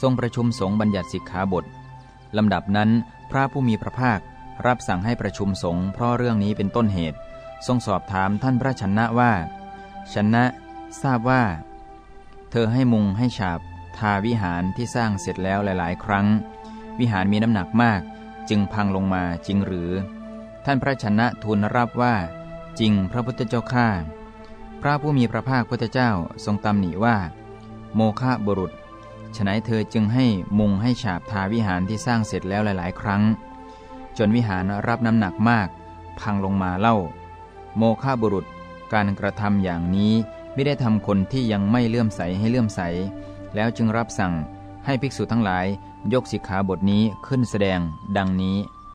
ทรงประชุมสงฆ์บัญญัติสิกขาบทลำดับนั้น พระผู้มีพระภาครับสั่งให้ประชุมสงฆ์เพราะเรื่องนี้เป็นต้นเหตุ ทรงสอบถามท่านพระชนะว่า ชนะ ทราบว่า เธอให้มุงให้ฉาบ ทาวิหารที่สร้างเสร็จแล้วหลาย ๆ ครั้ง วิหารมีน้ำหนักมาก จึงพังลงมาจริงหรือ ท่านพระชนะทูลรับว่า จริงพระพุทธเจ้าข้าพระผู้มีพระภาคพุทธเจ้าทรงตำหนิว่า โมฆะบุรุษ ฉนัยเธอจึงให้มุงให้ฉาบทาวิหารที่สร้างเสร็จแล้วหลาย ๆ ครั้ง จนวิหารรับน้ำหนักมาก พังลงมาเล่า โมฆะบุรุษการกระทำอย่างนี้ไม่ได้ทำคนที่ยังไม่เลื่อมใสให้เลื่อมใส แล้วจึงรับสั่งให้ภิกษุทั้งหลายยกสิกขาบทนี้ขึ้นแสดงดังนี้